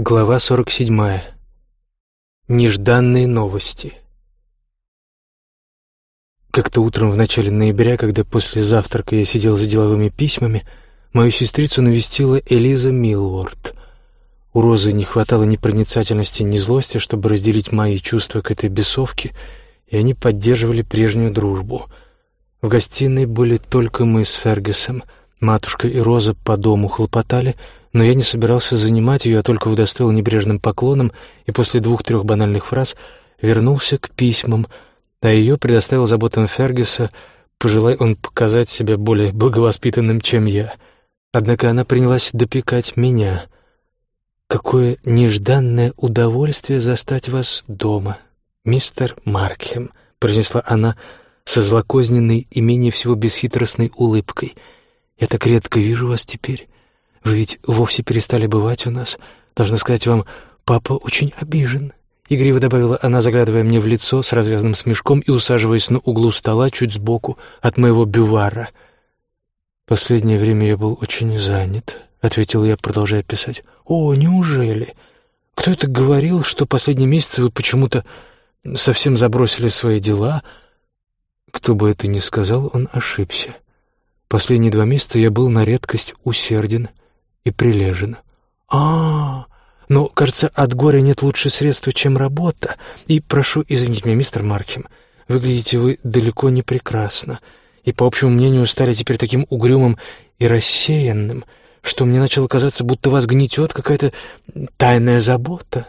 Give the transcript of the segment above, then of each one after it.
Глава 47. Нежданные новости. Как-то утром в начале ноября, когда после завтрака я сидел за деловыми письмами, мою сестрицу навестила Элиза Милворд. У Розы не хватало ни проницательности, ни злости, чтобы разделить мои чувства к этой бесовке, и они поддерживали прежнюю дружбу. В гостиной были только мы с Фергюсом. Матушка и Роза по дому хлопотали — но я не собирался занимать ее, а только удостоил небрежным поклоном и после двух-трех банальных фраз вернулся к письмам, а ее предоставил заботам Фергюса, пожелай он показать себя более благовоспитанным, чем я. Однако она принялась допекать меня. «Какое нежданное удовольствие застать вас дома, мистер Маркхем», — произнесла она со злокозненной и менее всего бесхитростной улыбкой. «Я так редко вижу вас теперь». Вы ведь вовсе перестали бывать у нас. Должна сказать вам, папа очень обижен». Игриво добавила она, заглядывая мне в лицо с развязанным смешком и усаживаясь на углу стола чуть сбоку от моего бювара. «Последнее время я был очень занят», — ответил я, продолжая писать. «О, неужели? Кто это говорил, что последние месяцы вы почему-то совсем забросили свои дела?» Кто бы это ни сказал, он ошибся. Последние два месяца я был на редкость усерден и прилежен. а, но, кажется, от горя нет лучше средства, чем работа. И прошу извинить меня, мистер Маркем, выглядите вы далеко не прекрасно, и, по общему мнению, стали теперь таким угрюмым и рассеянным, что мне начало казаться, будто вас гнетет какая-то тайная забота.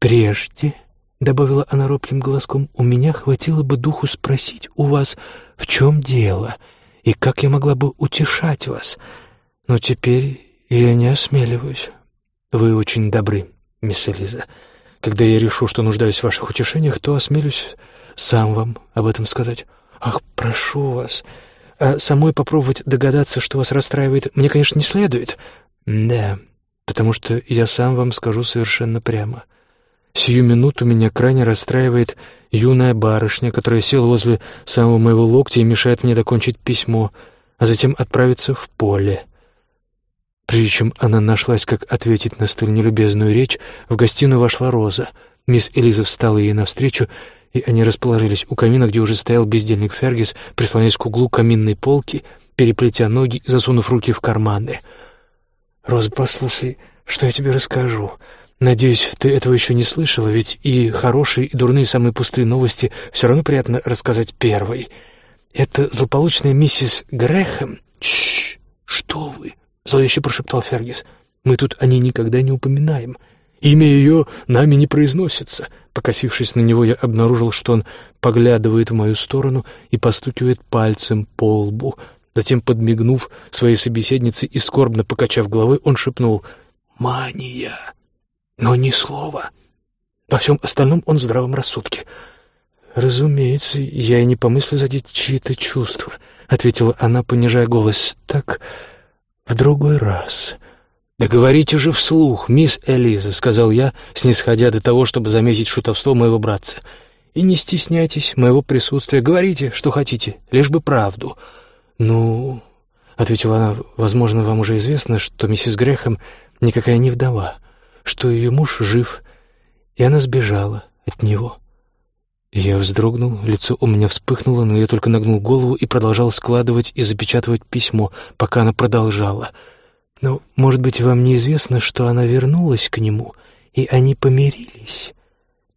Прежде, — добавила она робким голоском, — у меня хватило бы духу спросить у вас, в чем дело, и как я могла бы утешать вас. Но теперь «Я не осмеливаюсь. Вы очень добры, мисс Элиза. Когда я решу, что нуждаюсь в ваших утешениях, то осмелюсь сам вам об этом сказать. Ах, прошу вас. А самой попробовать догадаться, что вас расстраивает, мне, конечно, не следует. Да, потому что я сам вам скажу совершенно прямо. Сию минуту меня крайне расстраивает юная барышня, которая села возле самого моего локтя и мешает мне докончить письмо, а затем отправиться в поле». Прежде чем она нашлась, как ответить на столь нелюбезную речь, в гостиную вошла Роза. Мисс Элиза встала ей навстречу, и они расположились у камина, где уже стоял бездельник Фергис, прислонясь к углу каминной полки, переплетя ноги и засунув руки в карманы. «Роза, послушай, что я тебе расскажу. Надеюсь, ты этого еще не слышала, ведь и хорошие, и дурные самые пустые новости все равно приятно рассказать первой. Это злополучная миссис Грэхэм...» «Тш! Что вы?» — зловеще прошептал Фергис. «Мы тут о ней никогда не упоминаем. Имя ее нами не произносится». Покосившись на него, я обнаружил, что он поглядывает в мою сторону и постукивает пальцем по лбу. Затем, подмигнув своей собеседнице и скорбно покачав головой, он шепнул «Мания!» Но ни слова. Во всем остальном он в здравом рассудке. «Разумеется, я и не помыслю задеть чьи-то чувства», — ответила она, понижая голос. «Так...» в другой раз. «Да говорите же вслух, мисс Элиза», — сказал я, снисходя до того, чтобы заметить шутовство моего братца. «И не стесняйтесь моего присутствия. Говорите, что хотите, лишь бы правду». «Ну...» — ответила она, — «возможно, вам уже известно, что миссис Грехом никакая не вдова, что ее муж жив, и она сбежала от него». Я вздрогнул, лицо у меня вспыхнуло, но я только нагнул голову и продолжал складывать и запечатывать письмо, пока она продолжала. «Но, может быть, вам неизвестно, что она вернулась к нему, и они помирились?»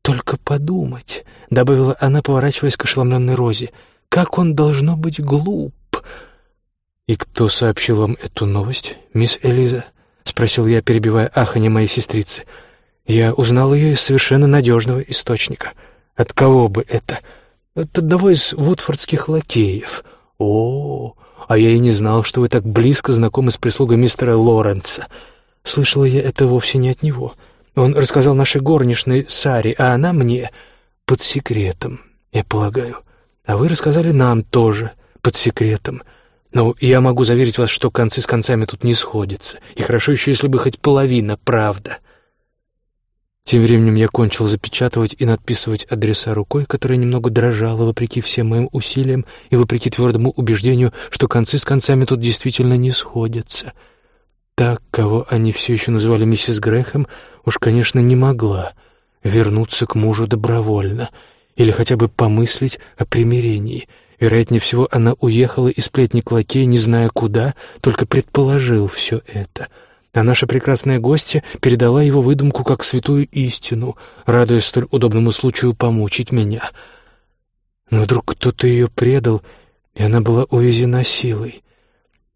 «Только подумать», — добавила она, поворачиваясь к ошеломленной Розе, — «как он должно быть глуп!» «И кто сообщил вам эту новость, мисс Элиза?» — спросил я, перебивая аханье моей сестрицы. «Я узнал ее из совершенно надежного источника». От кого бы это? От одного из вудфордских лакеев. О, а я и не знал, что вы так близко знакомы с прислугой мистера Лоренса. Слышала я это вовсе не от него. Он рассказал нашей горничной Саре, а она мне под секретом, я полагаю. А вы рассказали нам тоже под секретом. Но я могу заверить вас, что концы с концами тут не сходятся. И хорошо еще, если бы хоть половина правда. Тем временем я кончил запечатывать и надписывать адреса рукой, которая немного дрожала, вопреки всем моим усилиям и вопреки твердому убеждению, что концы с концами тут действительно не сходятся. та, кого они все еще называли миссис Грэхэм, уж, конечно, не могла вернуться к мужу добровольно или хотя бы помыслить о примирении. Вероятнее всего, она уехала из сплетник лакей, не зная куда, только предположил все это. А наша прекрасная гостья передала его выдумку как святую истину, радуясь столь удобному случаю помучить меня. Но вдруг кто-то ее предал, и она была увезена силой.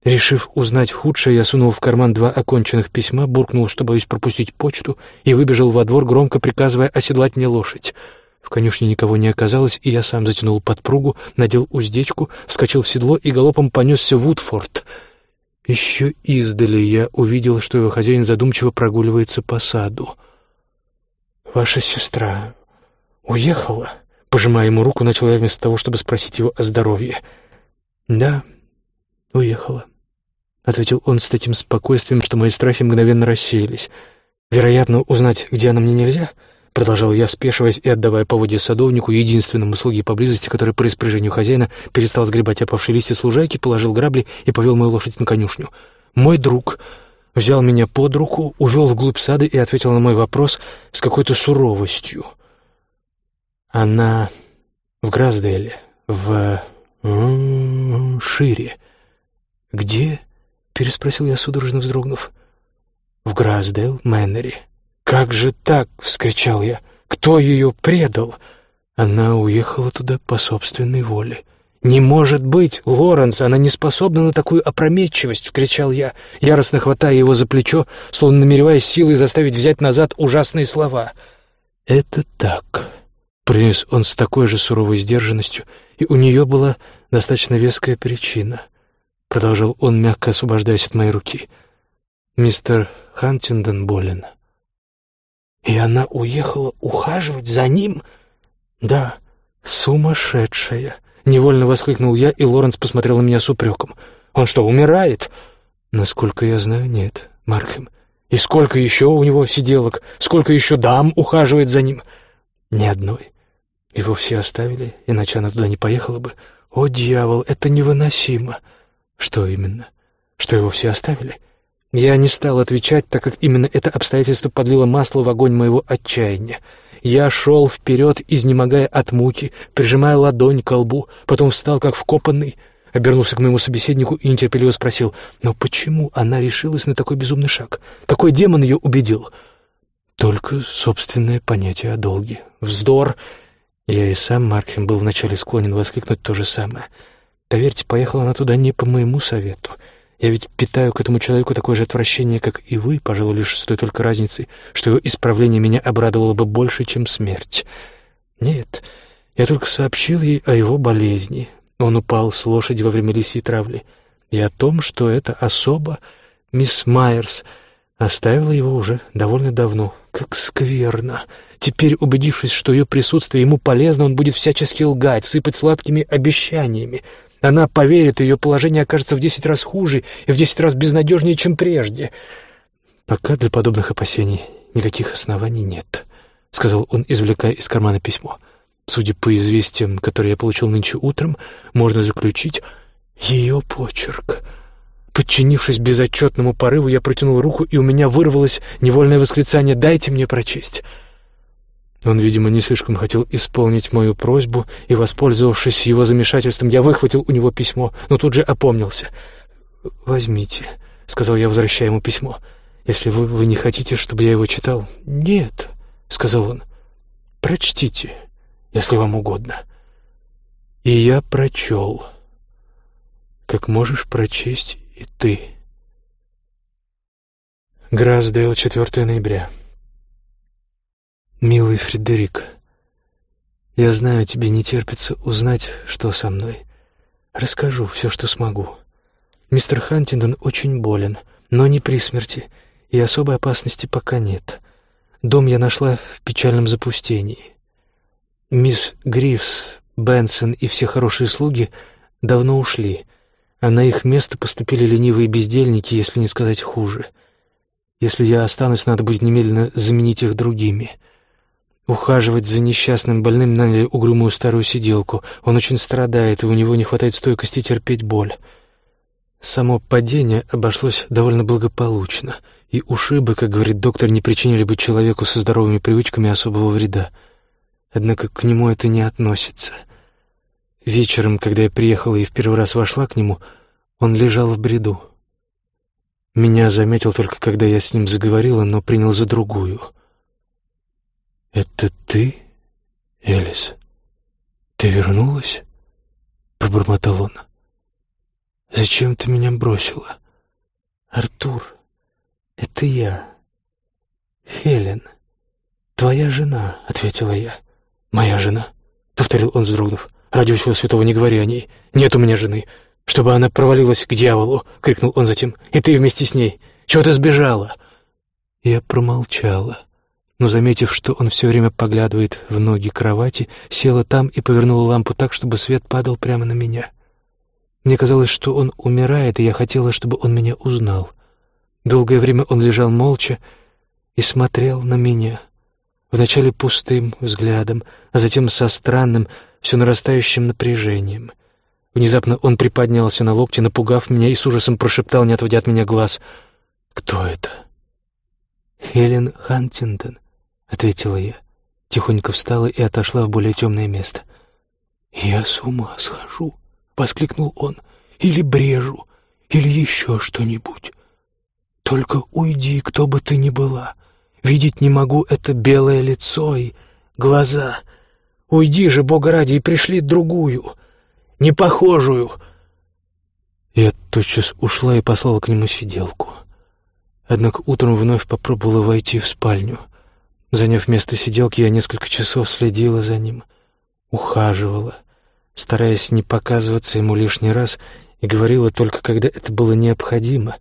Решив узнать худшее, я сунул в карман два оконченных письма, буркнул, что боюсь пропустить почту, и выбежал во двор, громко приказывая оседлать мне лошадь. В конюшне никого не оказалось, и я сам затянул подпругу, надел уздечку, вскочил в седло и галопом понесся в Вудфорд. Еще издали я увидел, что его хозяин задумчиво прогуливается по саду. «Ваша сестра уехала?» Пожимая ему руку, начал я вместо того, чтобы спросить его о здоровье. «Да, уехала», — ответил он с таким спокойствием, что мои страхи мгновенно рассеялись. «Вероятно, узнать, где она мне нельзя?» — продолжал я, спешиваясь и отдавая поводья садовнику, единственному слуге поблизости, который по распоряжению хозяина перестал сгребать опавшие листья с лужайки, положил грабли и повел мою лошадь на конюшню. «Мой друг...» взял меня под руку, увел вглубь сада и ответил на мой вопрос с какой-то суровостью. Она в Гразделе, в... шире. «Где?» — переспросил я, судорожно вздрогнув. «В Граздейл Мэннери». «Как же так?» — вскричал я. «Кто ее предал?» Она уехала туда по собственной воле. «Не может быть, Лоренс, она не способна на такую опрометчивость!» — вскричал я, яростно хватая его за плечо, словно намереваясь силой заставить взять назад ужасные слова. «Это так», произнес он с такой же суровой сдержанностью, и у нее была достаточно веская причина. Продолжал он, мягко освобождаясь от моей руки. «Мистер Хантинден болен». «И она уехала ухаживать за ним?» «Да, сумасшедшая!» — невольно воскликнул я, и Лоренс посмотрел на меня с упреком. «Он что, умирает?» «Насколько я знаю, нет, Маркхэм. И сколько еще у него сиделок? Сколько еще дам ухаживает за ним?» «Ни одной. Его все оставили, иначе она туда не поехала бы. О, дьявол, это невыносимо. Что именно? Что его все оставили? Я не стал отвечать, так как именно это обстоятельство подлило масло в огонь моего отчаяния. Я шел вперед, изнемогая от муки, прижимая ладонь к лбу, потом встал как вкопанный, обернулся к моему собеседнику и нетерпеливо спросил, «Но почему она решилась на такой безумный шаг? Какой демон ее убедил?» «Только собственное понятие о долге. Вздор!» Я и сам, Маркхем, был вначале склонен воскликнуть то же самое. Поверьте, поехала она туда не по моему совету. Я ведь питаю к этому человеку такое же отвращение, как и вы, пожалуй, лишь с той только разницей, что его исправление меня обрадовало бы больше, чем смерть. Нет, я только сообщил ей о его болезни. Он упал с лошади во время лисьей травли. И о том, что эта особа, мисс Майерс, оставила его уже довольно давно. Как скверно! Теперь, убедившись, что ее присутствие ему полезно, он будет всячески лгать, сыпать сладкими обещаниями. Она поверит, ее положение окажется в десять раз хуже и в десять раз безнадежнее, чем прежде. Пока для подобных опасений никаких оснований нет, — сказал он, извлекая из кармана письмо. Судя по известиям, которые я получил нынче утром, можно заключить ее почерк. Подчинившись безотчетному порыву, я протянул руку, и у меня вырвалось невольное восклицание «Дайте мне прочесть». Он, видимо, не слишком хотел исполнить мою просьбу, и, воспользовавшись его замешательством, я выхватил у него письмо, но тут же опомнился. «Возьмите», — сказал я, возвращая ему письмо. «Если вы, вы не хотите, чтобы я его читал...» «Нет», — сказал он. «Прочтите, если вам угодно». И я прочел. Как можешь прочесть и ты. Грасдейл, 4 ноября. «Милый Фредерик, я знаю, тебе не терпится узнать, что со мной. Расскажу все, что смогу. Мистер Хантингтон очень болен, но не при смерти, и особой опасности пока нет. Дом я нашла в печальном запустении. Мисс Грифс, Бенсон и все хорошие слуги давно ушли, а на их место поступили ленивые бездельники, если не сказать хуже. Если я останусь, надо будет немедленно заменить их другими». Ухаживать за несчастным больным наняли угрюмую старую сиделку. Он очень страдает, и у него не хватает стойкости терпеть боль. Само падение обошлось довольно благополучно, и ушибы, как говорит доктор, не причинили бы человеку со здоровыми привычками особого вреда. Однако к нему это не относится. Вечером, когда я приехала и в первый раз вошла к нему, он лежал в бреду. Меня заметил только, когда я с ним заговорила, но принял за другую. «Это ты, Элис? Ты вернулась?» — пробормотал он. «Зачем ты меня бросила?» «Артур, это я. Хелен, твоя жена», — ответила я. «Моя жена», — повторил он, вздрогнув. «Ради всего святого не говори о ней. Нет у меня жены. Чтобы она провалилась к дьяволу», — крикнул он затем. «И ты вместе с ней. Чего ты сбежала?» Я промолчала, но, заметив, что он все время поглядывает в ноги кровати, села там и повернула лампу так, чтобы свет падал прямо на меня. Мне казалось, что он умирает, и я хотела, чтобы он меня узнал. Долгое время он лежал молча и смотрел на меня. Вначале пустым взглядом, а затем со странным, все нарастающим напряжением. Внезапно он приподнялся на локте, напугав меня и с ужасом прошептал, не отводя от меня глаз. «Кто это?» «Хелен Хантингтон», — ответила я. Тихонько встала и отошла в более темное место. «Я с ума схожу», — воскликнул он. «Или брежу, или еще что-нибудь. Только уйди, кто бы ты ни была. Видеть не могу это белое лицо и глаза. Уйди же, Бога ради, и пришли другую, непохожую». Я тотчас ушла и послала к нему сиделку. Однако утром вновь попробовала войти в спальню. Заняв место сиделки, я несколько часов следила за ним, ухаживала, стараясь не показываться ему лишний раз, и говорила только, когда это было необходимо,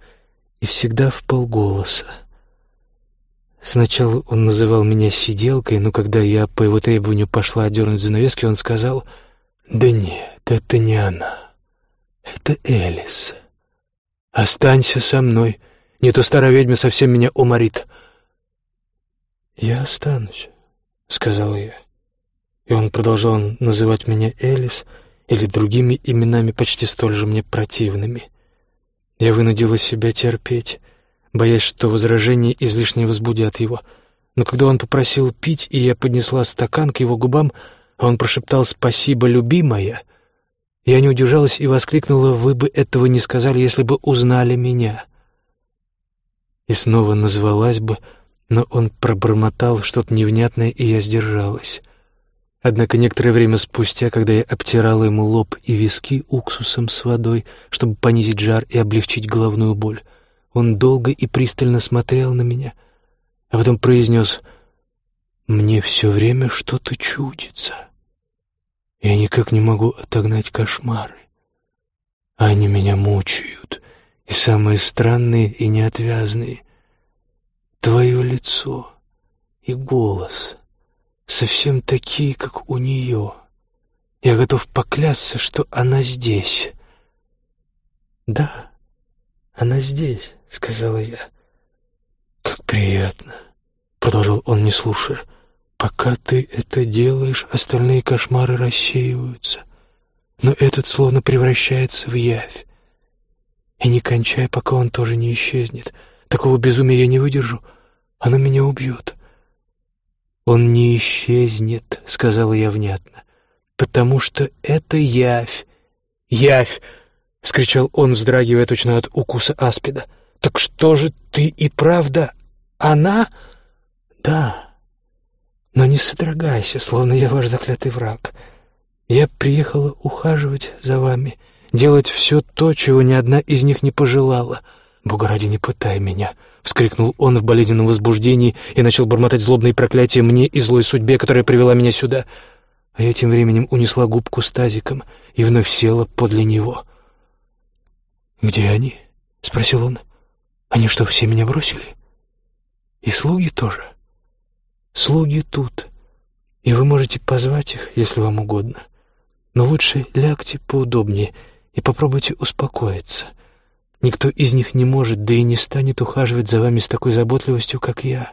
и всегда в полголоса. Сначала он называл меня сиделкой, но когда я по его требованию пошла одернуть занавески, он сказал, «Да нет, это не она. Это Элис. Останься со мной, не то старая ведьма совсем меня уморит». «Я останусь», — сказал я. И он продолжал называть меня Элис или другими именами, почти столь же мне противными. Я вынудила себя терпеть, боясь, что возражения излишне возбудят его. Но когда он попросил пить, и я поднесла стакан к его губам, а он прошептал «Спасибо, любимая», я не удержалась и воскликнула «Вы бы этого не сказали, если бы узнали меня» и снова назвалась бы, но он пробормотал что-то невнятное, и я сдержалась. Однако некоторое время спустя, когда я обтирала ему лоб и виски уксусом с водой, чтобы понизить жар и облегчить головную боль, он долго и пристально смотрел на меня, а потом произнес «Мне все время что-то чудится. Я никак не могу отогнать кошмары. Они меня мучают» и самые странные и неотвязные. Твое лицо и голос совсем такие, как у нее. Я готов поклясться, что она здесь. «Да, она здесь», — сказала я. «Как приятно», — продолжал он, не слушая. «Пока ты это делаешь, остальные кошмары рассеиваются, но этот словно превращается в явь. И не кончай, пока он тоже не исчезнет. Такого безумия я не выдержу. Оно меня убьет. «Он не исчезнет», — сказала я внятно, — «потому что это явь». «Явь!» — вскричал он, вздрагивая точно от укуса аспида. «Так что же ты и правда она?» «Да, но не содрогайся, словно я ваш заклятый враг. Я приехала ухаживать за вами, делать все то, чего ни одна из них не пожелала. Бога ради, не пытай меня!» — вскрикнул он в болезненном возбуждении и начал бормотать злобные проклятия мне и злой судьбе, которая привела меня сюда. А я тем временем унесла губку с тазиком и вновь села подле него. «Где они?» — спросил он. «Они что, все меня бросили?» «И слуги тоже?» «Слуги тут, и вы можете позвать их, если вам угодно. Но лучше лягте поудобнее и попробуйте успокоиться. Никто из них не может, да и не станет ухаживать за вами с такой заботливостью, как я.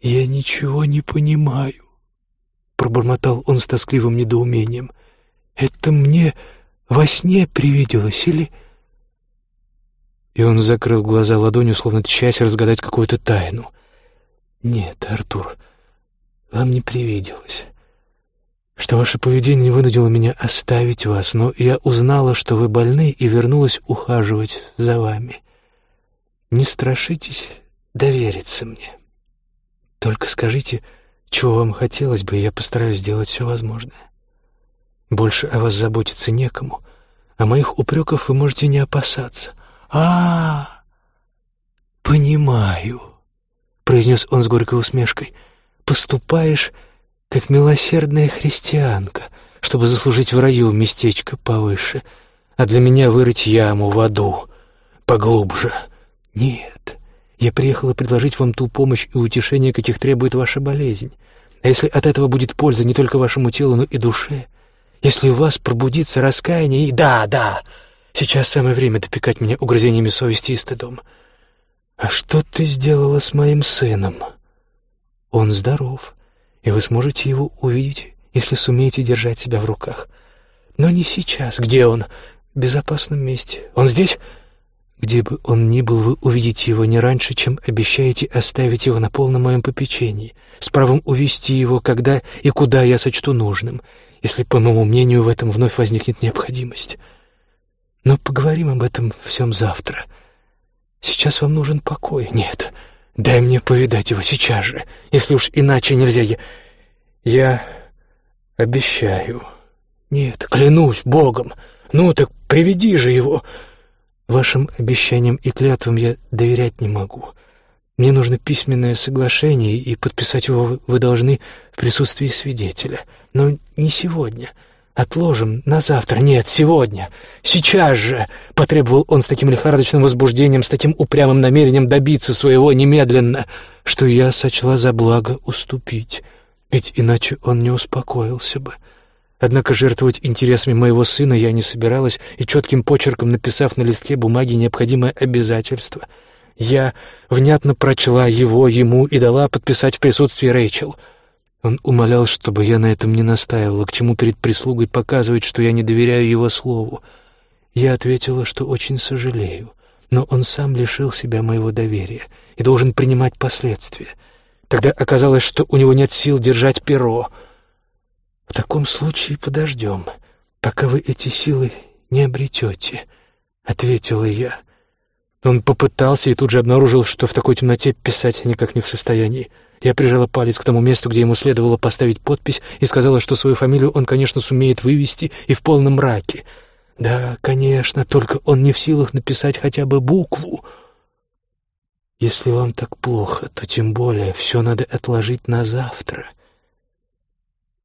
«Я ничего не понимаю», — пробормотал он с тоскливым недоумением. «Это мне во сне привиделось или...» И он закрыл глаза ладонью, словно часть разгадать какую-то тайну. «Нет, Артур, вам не привиделось. Что ваше поведение вынудило меня оставить вас, но я узнала, что вы больны, и вернулась ухаживать за вами. Не страшитесь довериться мне. Только скажите, чего вам хотелось бы, и я постараюсь сделать все возможное. Больше о вас заботиться некому, а моих упреков вы можете не опасаться. а, -а, -а понимаю», — произнес он с горькой усмешкой, — «поступаешь, как милосердная христианка, чтобы заслужить в раю местечко повыше, а для меня вырыть яму в аду поглубже. Нет, я приехала предложить вам ту помощь и утешение, каких требует ваша болезнь. А если от этого будет польза не только вашему телу, но и душе, если у вас пробудится раскаяние и... Да, да, сейчас самое время допекать меня угрызениями совести и стыдом. А что ты сделала с моим сыном? Он здоров, и вы сможете его увидеть, если сумеете держать себя в руках. Но не сейчас. Где он? В безопасном месте. Он здесь? Где бы он ни был, вы увидите его не раньше, чем обещаете оставить его на полном моем попечении, с правом увести его, когда и куда я сочту нужным, если, по моему мнению, в этом вновь возникнет необходимость. Но поговорим об этом всем завтра. Сейчас вам нужен покой. Нет, дай мне повидать его сейчас же, если уж иначе нельзя. Я, я обещаю. Нет, клянусь Богом. Ну так приведи же его. Вашим обещаниям и клятвам я доверять не могу. Мне нужно письменное соглашение, и подписать его вы должны в присутствии свидетеля. Но не сегодня. Отложим на завтра. Нет, сегодня. Сейчас же!» — потребовал он с таким лихорадочным возбуждением, с таким упрямым намерением добиться своего немедленно, что я сочла за благо уступить. Ведь иначе он не успокоился бы. Однако жертвовать интересами моего сына я не собиралась, и четким почерком написав на листке бумаги необходимое обязательство — я внятно прочла его ему и дала подписать в присутствии Рэйчел. Он умолял, чтобы я на этом не настаивала, к чему перед прислугой показывать, что я не доверяю его слову. Я ответила, что очень сожалею, но он сам лишил себя моего доверия и должен принимать последствия. Тогда оказалось, что у него нет сил держать перо. В таком случае подождем, пока вы эти силы не обретете, — ответила я. — он попытался и тут же обнаружил, что в такой темноте писать никак не в состоянии. Я прижала палец к тому месту, где ему следовало поставить подпись, и сказала, что свою фамилию он, конечно, сумеет вывести и в полном мраке. Да, конечно, только он не в силах написать хотя бы букву. Если вам так плохо, то тем более все надо отложить на завтра.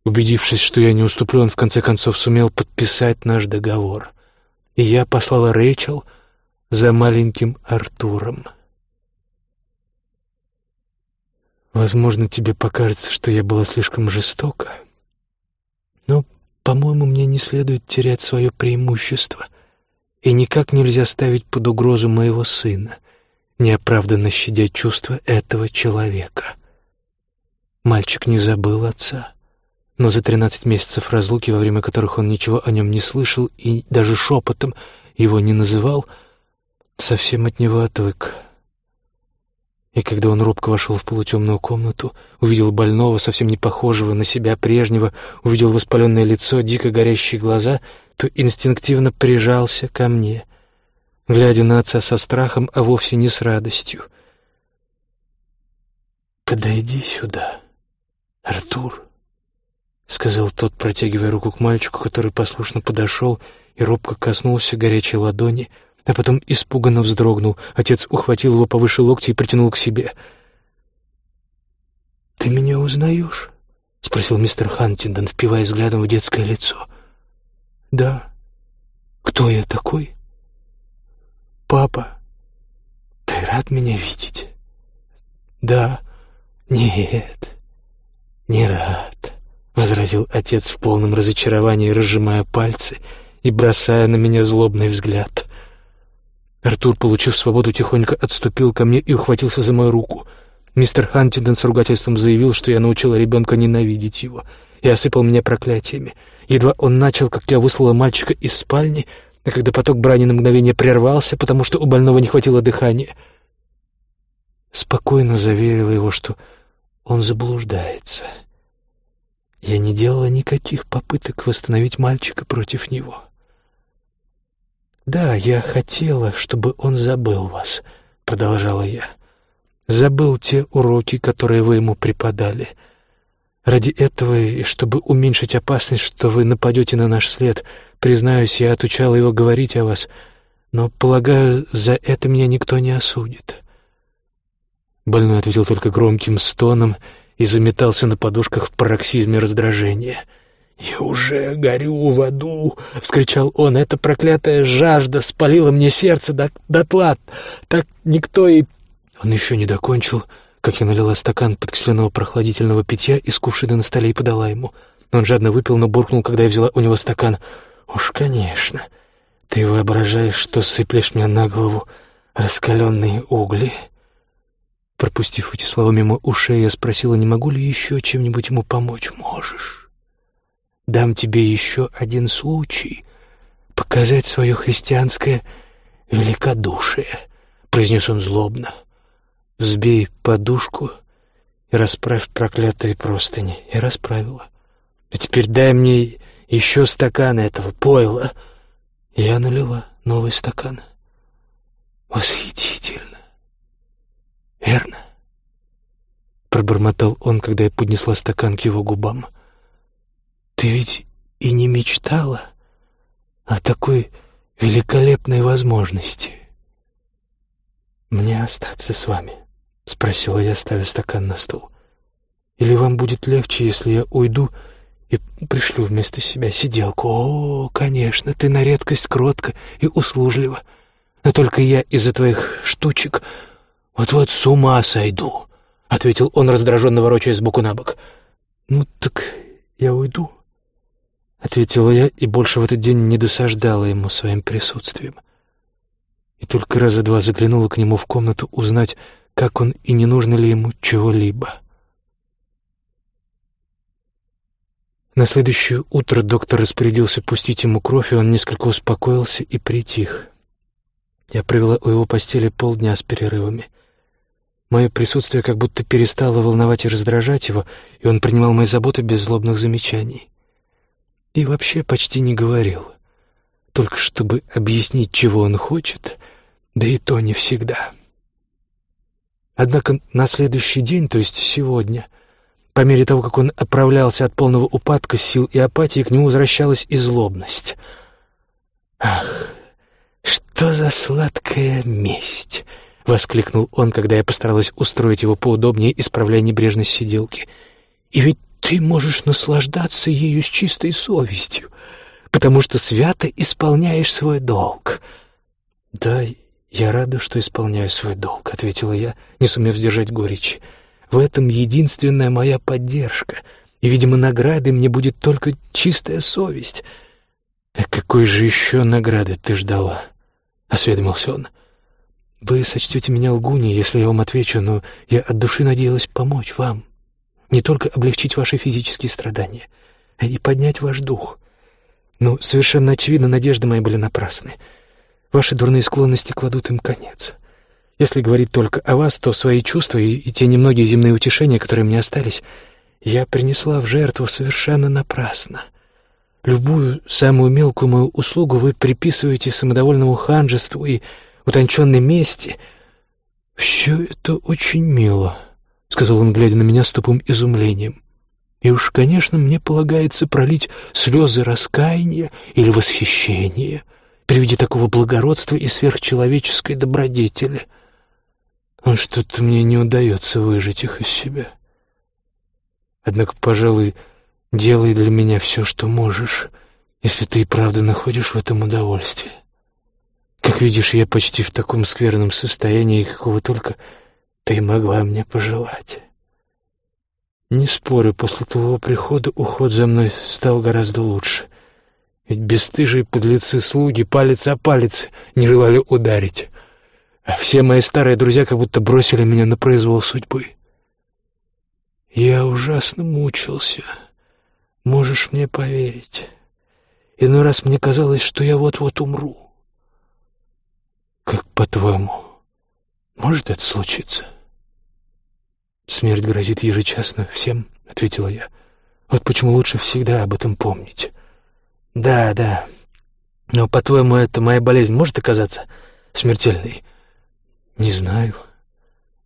Убедившись, что я не уступлю, он в конце концов сумел подписать наш договор. И я послала Рэйчел — за маленьким Артуром. Возможно, тебе покажется, что я была слишком жестока, но, по-моему, мне не следует терять свое преимущество, и никак нельзя ставить под угрозу моего сына, неоправданно щадя чувства этого человека. Мальчик не забыл отца, но за тринадцать месяцев разлуки, во время которых он ничего о нем не слышал и даже шепотом его не называл, — совсем от него отвык. И когда он робко вошел в полутемную комнату, увидел больного, совсем не похожего на себя прежнего, увидел воспаленное лицо, дико горящие глаза, то инстинктивно прижался ко мне, глядя на отца со страхом, а вовсе не с радостью. «Подойди сюда, Артур», — сказал тот, протягивая руку к мальчику, который послушно подошел и робко коснулся горячей ладони — а потом испуганно вздрогнул. Отец ухватил его повыше локти и притянул к себе. «Ты меня узнаешь?» — спросил мистер Хантингдон, впивая взглядом в детское лицо. «Да. Кто я такой?» «Папа, ты рад меня видеть?» «Да. Нет, не рад», — возразил отец в полном разочаровании, разжимая пальцы и бросая на меня злобный взгляд. Артур, получив свободу, тихонько отступил ко мне и ухватился за мою руку. Мистер Хантингдон с ругательством заявил, что я научила ребенка ненавидеть его. и осыпал меня проклятиями. Едва он начал, как я выслала мальчика из спальни, а когда поток брани на мгновение прервался, потому что у больного не хватило дыхания, спокойно заверила его, что он заблуждается. Я не делала никаких попыток восстановить мальчика против него. «Да, я хотела, чтобы он забыл вас», — продолжала я. «Забыл те уроки, которые вы ему преподали». Ради этого и чтобы уменьшить опасность, что вы нападете на наш след, признаюсь, я отучала его говорить о вас, но, полагаю, за это меня никто не осудит». Больной ответил только громким стоном и заметался на подушках в пароксизме раздражения. «Я уже горю в аду!» — вскричал он. «Эта проклятая жажда спалила мне сердце до дотла. Так никто и...» Он еще не докончил, — как я налила стакан подкисленного прохладительного питья из кувшина на столе и подала ему. Он жадно выпил, но буркнул, когда я взяла у него стакан. «Уж, конечно, ты воображаешь, что сыплешь мне на голову раскаленные угли». Пропустив эти слова мимо ушей, я спросила, не могу ли еще чем-нибудь ему помочь. «Можешь. Дам тебе еще один случай показать свое христианское великодушие», — произнес он злобно. Взбей подушку и расправь проклятые простыни. И расправила. А теперь дай мне еще стакан этого пойла. Я налила новый стакан. Восхитительно. Верно? Пробормотал он, когда я поднесла стакан к его губам. Ты ведь и не мечтала о такой великолепной возможности. Мне остаться с вами. — спросила я, ставя стакан на стол. «Или вам будет легче, если я уйду и пришлю вместо себя сиделку? О, конечно, ты на редкость кротко и услужлива. Но только я из-за твоих штучек вот-вот с ума сойду», — ответил он, раздраженно ворочаясь сбоку на бок. «Ну так я уйду», — ответила я и больше в этот день не досаждала ему своим присутствием. И только раза два заглянула к нему в комнату узнать, как он и не нужно ли ему чего-либо. На следующее утро доктор распорядился пустить ему кровь, и он несколько успокоился и притих. Я провела у его постели полдня с перерывами. Мое присутствие как будто перестало волновать и раздражать его, и он принимал мои заботы без злобных замечаний. И вообще почти не говорил, только чтобы объяснить, чего он хочет, да и то не всегда. Однако на следующий день, то есть сегодня, по мере того, как он отправлялся от полного упадка сил и апатии, к нему возвращалась и злобность. «Ах, что за сладкая месть!» — воскликнул он, когда я постаралась устроить его поудобнее, исправляя небрежность сиделки. «И ведь ты можешь наслаждаться ею с чистой совестью, потому что свято исполняешь свой долг». «Да, «Я рада, что исполняю свой долг», — ответила я, не сумев сдержать горечь. «В этом единственная моя поддержка, и, видимо, наградой мне будет только чистая совесть». «А какой же еще награды ты ждала?» — осведомился он. «Вы сочтете меня лгуней, если я вам отвечу, но я от души надеялась помочь вам. Не только облегчить ваши физические страдания, а и поднять ваш дух. Но совершенно очевидно, надежды мои были напрасны». Ваши дурные склонности кладут им конец. Если говорить только о вас, то свои чувства и, и те немногие земные утешения, которые мне остались, я принесла в жертву совершенно напрасно. Любую самую мелкую мою услугу вы приписываете самодовольному ханжеству и утонченной мести. «Все это очень мило», — сказал он, глядя на меня с тупым изумлением. «И уж, конечно, мне полагается пролить слезы раскаяния или восхищения» при виде такого благородства и сверхчеловеческой добродетели. Он что-то мне не удается выжить их из себя. Однако, пожалуй, делай для меня все, что можешь, если ты и правда находишь в этом удовольствие. Как видишь, я почти в таком скверном состоянии, какого только ты могла мне пожелать. Не спорю, после твоего прихода уход за мной стал гораздо лучше — ведь бесстыжие подлецы-слуги палец о палец не желали ударить. А все мои старые друзья как будто бросили меня на произвол судьбы. Я ужасно мучился, Можешь мне поверить. Иной раз мне казалось, что я вот-вот умру. Как по-твоему, может это случиться? Смерть грозит ежечасно всем, — ответила я. Вот почему лучше всегда об этом помнить. Да, да. Но, по-твоему, это моя болезнь может оказаться смертельной? Не знаю.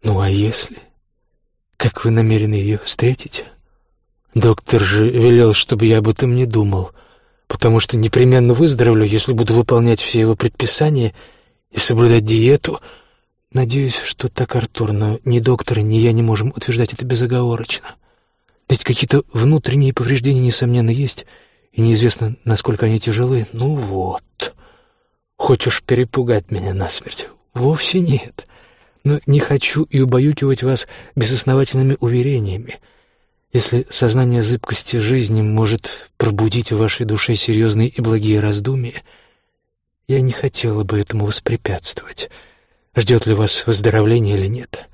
Ну, а если? Как вы намерены ее встретить? Доктор же велел, чтобы я об этом не думал, потому что непременно выздоровлю, если буду выполнять все его предписания и соблюдать диету. Надеюсь, что так, Артур, но ни доктор, ни я не можем утверждать это безоговорочно. Ведь какие-то внутренние повреждения, несомненно, есть, и неизвестно, насколько они тяжелы. Ну вот. Хочешь перепугать меня насмерть? Вовсе нет. Но не хочу и убаюкивать вас безосновательными уверениями. Если сознание зыбкости жизни может пробудить в вашей душе серьезные и благие раздумья, я не хотела бы этому воспрепятствовать. Ждет ли вас выздоровление или нет?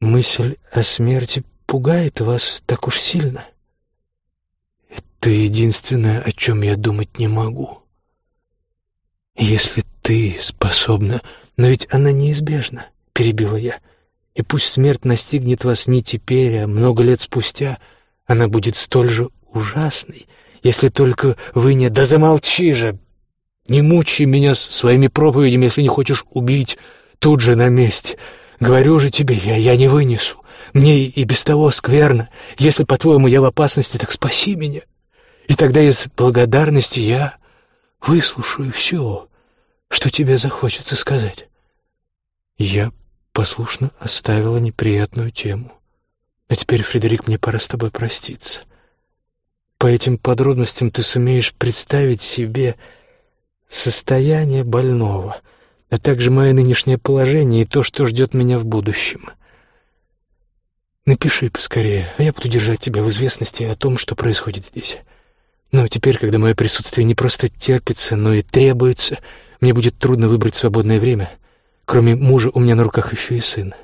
Мысль о смерти пугает вас так уж сильно? Это единственное, о чем я думать не могу. Если ты способна, но ведь она неизбежна, перебила я. И пусть смерть настигнет вас не теперь, а много лет спустя, она будет столь же ужасной, если только вы не... Да замолчи же! Не мучай меня своими проповедями, если не хочешь убить тут же на месте. Говорю же тебе, я, я не вынесу. Мне и без того скверно. Если, по-твоему, я в опасности, так спаси меня. И тогда из благодарности я выслушаю все, что тебе захочется сказать. Я послушно оставила неприятную тему. А теперь, Фредерик, мне пора с тобой проститься. По этим подробностям ты сумеешь представить себе состояние больного, а также мое нынешнее положение и то, что ждет меня в будущем. Напиши поскорее, а я буду держать тебя в известности о том, что происходит здесь. Но теперь, когда мое присутствие не просто терпится, но и требуется, мне будет трудно выбрать свободное время. Кроме мужа у меня на руках еще и сын.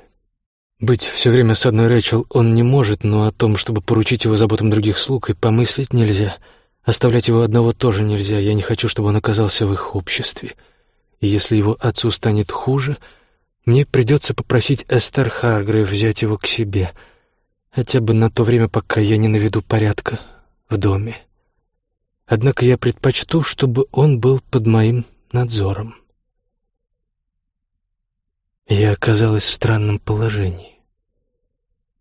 Быть все время с одной Рэчел он не может, но о том, чтобы поручить его заботам других слуг, и помыслить нельзя. Оставлять его одного тоже нельзя, я не хочу, чтобы он оказался в их обществе. И если его отцу станет хуже, мне придется попросить Эстер Харгрейв взять его к себе — хотя бы на то время, пока я не наведу порядка в доме. Однако я предпочту, чтобы он был под моим надзором. Я оказалась в странном положении.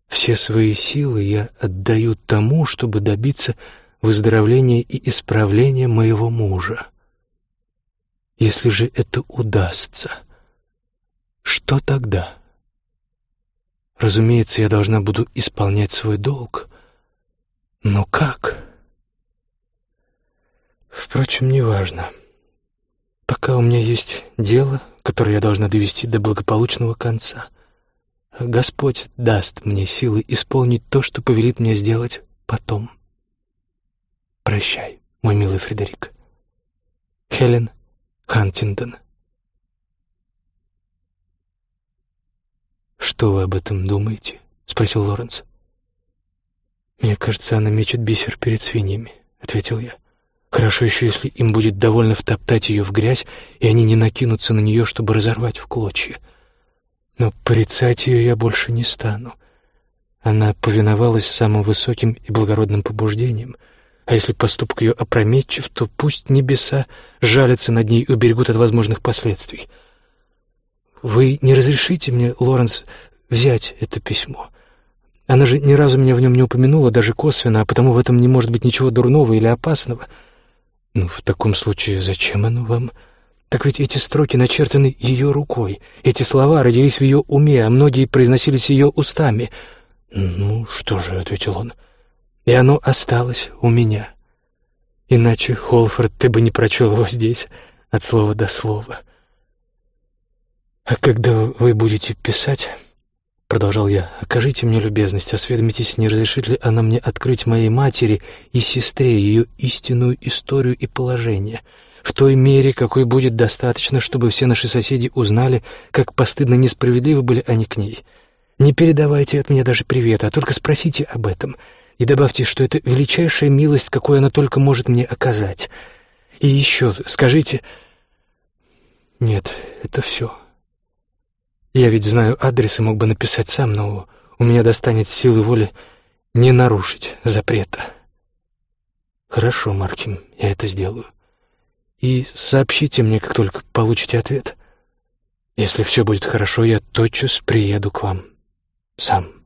Все свои силы я отдаю тому, чтобы добиться выздоровления и исправления моего мужа. Если же это удастся, что тогда?» Разумеется, я должна буду исполнять свой долг. Но как? Впрочем, неважно. Пока у меня есть дело, которое я должна довести до благополучного конца. Господь даст мне силы исполнить то, что повелит мне сделать потом. Прощай, мой милый Фредерик. Хелен Хантингтон «Что вы об этом думаете?» — спросил Лоренс. «Мне кажется, она мечет бисер перед свиньями», — ответил я. «Хорошо еще, если им будет довольно втоптать ее в грязь, и они не накинутся на нее, чтобы разорвать в клочья. Но порицать ее я больше не стану. Она повиновалась самым высоким и благородным побуждениям, а если поступок ее опрометчив, то пусть небеса жалятся над ней и уберегут от возможных последствий». «Вы не разрешите мне, Лоренс, взять это письмо? Она же ни разу меня в нем не упомянула, даже косвенно, а потому в этом не может быть ничего дурного или опасного. Ну, в таком случае зачем оно вам? Так ведь эти строки начертаны ее рукой. Эти слова родились в ее уме, а многие произносились ее устами. Ну, что же, — ответил он, — и оно осталось у меня. Иначе, Холфорд, ты бы не прочел его здесь от слова до слова». «А когда вы будете писать, — продолжал я, — окажите мне любезность, осведомитесь, не разрешит ли она мне открыть моей матери и сестре ее истинную историю и положение, в той мере, какой будет достаточно, чтобы все наши соседи узнали, как постыдно несправедливы были они к ней. Не передавайте от меня даже привета, а только спросите об этом. И добавьте, что это величайшая милость, какую она только может мне оказать. И еще скажите... Нет, это все. Я ведь знаю адрес и мог бы написать сам, но у меня достанет силы воли не нарушить запрета. Хорошо, Маркин, я это сделаю. И сообщите мне, как только получите ответ. Если все будет хорошо, я тотчас приеду к вам сам.